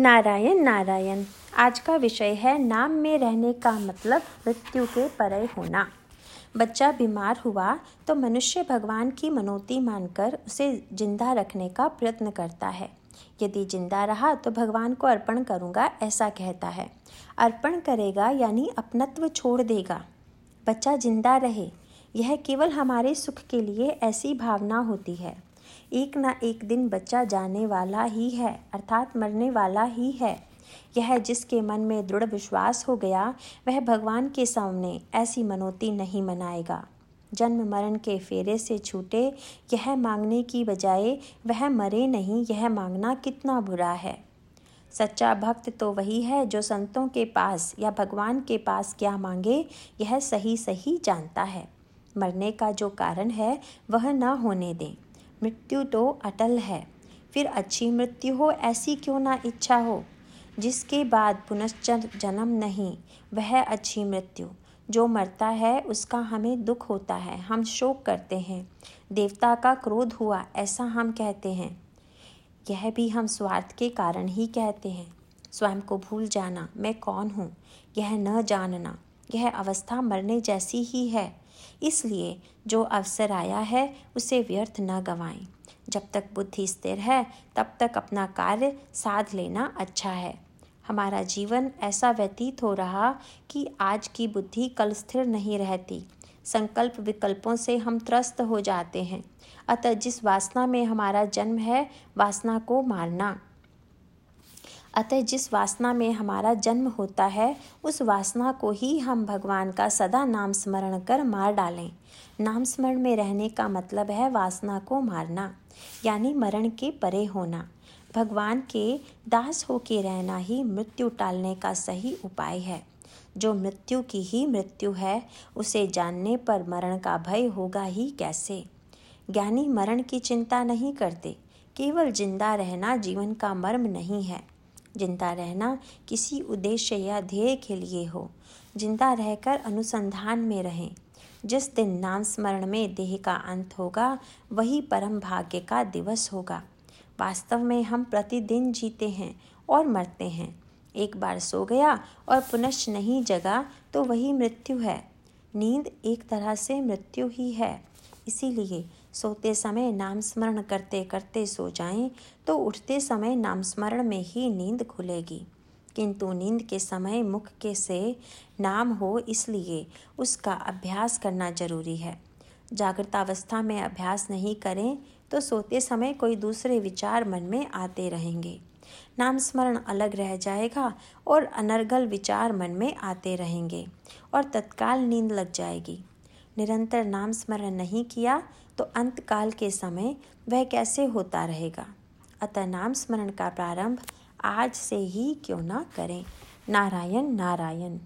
नारायण नारायण। आज का विषय है, नाम में रहने का मतलब मृत्यु के परे होना। बच्चा बीमार हुआ तो मनुष्य भगवान की मनोती मानकर उसे ज़िंदा रखने का प्रयत्न करता है। यदि ज़िंदा रहा तो भगवान को अर्पण करूँगा, ऐसा कहता है। अर्पण करेगा, यानी अपनत्व छोड़ देगा। बच्चा ज़िंदा रहे, यह केवल हमारे सुख के लिए ऐसी भावना होती है। एक ना एक दिन बच्चा जाने वाला ही है, अर्थात मरने वाला ही है। यह जिसके मन में दृढ़ विश्वास हो गया, वह भगवान के सामने ऐसी मनोती नहीं मनाएगा। जन्म मरण के फेरे से छूटे यह मांगने की बजाय वह मरे नहीं, यह मांगना कितना बुरा है। सच्चा भक्त तो वही है जो संतों के पास या भगवान के पास क्या मांगे, यह सही सही जानता है। मरने का जो कारण है, वह न होने दें। मृत्यु तो अटल है। फिर अच्छी मृत्यु हो, ऐसी क्यों ना इच्छा हो? जिसके बाद पुनश्चर जन्म नहीं, वह अच्छी मृत्यु। जो मरता है, उसका हमें दुख होता है। हम शोक करते हैं। देवता का क्रोध हुआ, ऐसा हम कहते हैं। यह भी हम स्वार्थ के कारण ही कहते हैं। स्वयं को भूल जाना, मैं कौन हूँ? यह न जानना। यह अवस्था मरने जैसी ही है। इसलिए जो अवसर आया है, उसे व्यर्थ न गंवाएँ। जब तक बुद्धि स्थिर है, तब तक अपना कार्य साध लेना अच्छा है। हमारा जीवन ऐसा व्यतीत हो रहा कि आज की बुद्धि कल स्थिर नहीं रहती। संकल्प विकल्पों से हम त्रस्त हो जाते हैं। अतः जिस वासना में हमारा जन्म है, वासना को मारना। अतः जिस वासना में हमारा जन्म होता है, उस वासना को ही हम भगवान का सदा नाम स्मरण कर मार डालें। नाम स्मरण में रहने का मतलब है वासना को मारना, यानी मरण के परे होना। भगवान के दास होके रहना ही मृत्यु टालने का सही उपाय है। जो मृत्यु की ही मृत्यु है, उसे जानने पर मरण का भय होगा ही कैसे? ज्ञानी मरण की चिंता नहीं करते। केवल ज़िंदा रहना जीवन का मर्म नहीं है। ज़िंदा रहना किसी उद्देश्य या ध्येय के लिए हो। ज़िंदा रहकर अनुसंधान में रहें। जिस दिन नाम स्मरण में देह का अंत होगा, वही परम भाग्य का दिवस होगा। वास्तव में हम प्रतिदिन जीते हैं और मरते हैं। एक बार सो गया और पुनश्च नहीं जगा तो वही मृत्यु है। नींद एक तरह से मृत्यु ही है। इसीलिए सोते समय नाम स्मरण करते करते सो जाएँ तो उठते समय नाम स्मरण में ही नींद खुलेगी। किंतु नींद के समय मुख के से नाम हो इसलिए उसका अभ्यास करना ज़रूरी है। जागृत अवस्था में अभ्यास नहीं करें तो सोते समय कोई दूसरे विचार मन में आते रहेंगे। नाम स्मरण अलग रह जाएगा और अनर्गल विचार मन में आते रहेंगे और तत्काल नींद लग जाएगी। निरंतर नाम स्मरण नहीं किया तो अंतकाल के समय वह कैसे होता रहेगा? अतः नाम स्मरण का प्रारंभ आज से ही क्यों ना करें। नारायण नारायण।